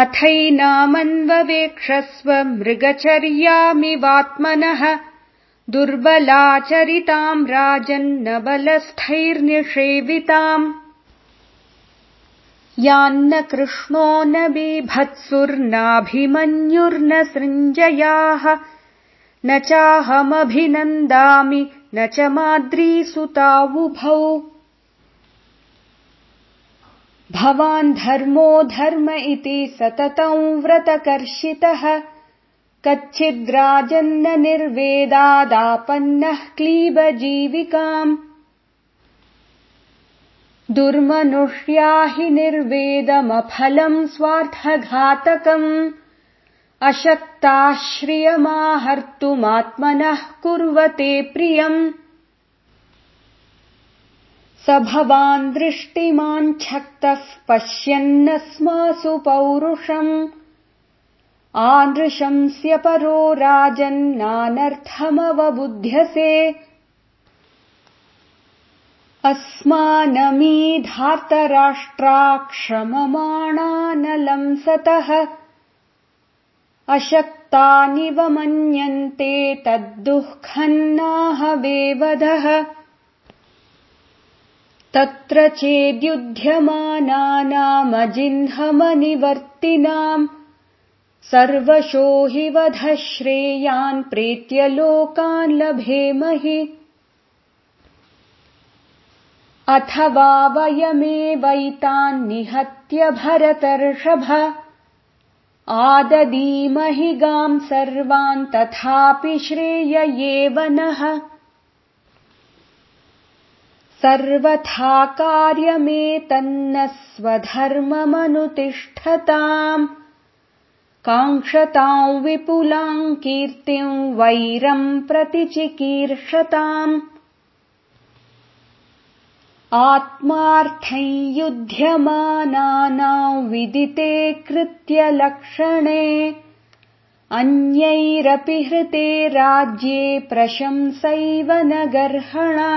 अथैनामन्ववेक्षस्व मृगचर्यामिवात्मनः दुर्बलाचरिताम् राजन्न बलस्थैर्निषेविताम् यान्न कृष्णो न बीभत्सुर्नाभिमन्युर्न सृञ्जयाः न चाहमभिनन्दामि न च माद्रीसुतावुभौ भवान् धर्मो धर्म इति सततं व्रतकर्षितः। कच्चिद्राजन्न निर्वेदादापन्नः क्लीबजीविकाम्। दुर्मनुष्या हि निर्वेदमफलम् स्वार्थघातकम्। अशक्ताश्रियमाहर्तुमात्मनः कुर्वते प्रियम् स भवान् दृष्टिमाञ्छक्तः पश्यन्नस्मासु पौरुषम्। आनृशंस्य परो राजन्नानर्थमवबुध्यसे अस्मानमीधार्तराष्ट्राक्षममाणानलंसतः अशक्तानिव मन्यन्ते तद्दुःखन्नाहवेवधः तत्र चेद्युध्यमानानामजिह्मनिवर्तिनाम् सर्वशो हि वध श्रेयान् प्रेत्य लोकान् लभेमहि। अथवा वयमेवैतान्निहत्य भरतर्षभ आददीमहि गाम् सर्वान् तथापि श्रेय एव नः सर्वथा कार्यमेतन्न स्वधर्ममनुतिष्ठताम् काङ्क्षताम् विपुलाम् कीर्तिम् वैरम् प्रतिचिकीर्षताम्। आत्मार्थम् युध्यमानानाम् विदिते कृत्यलक्षणे अन्यैरपि हृते राज्ये प्रशंसैव न गर्हणा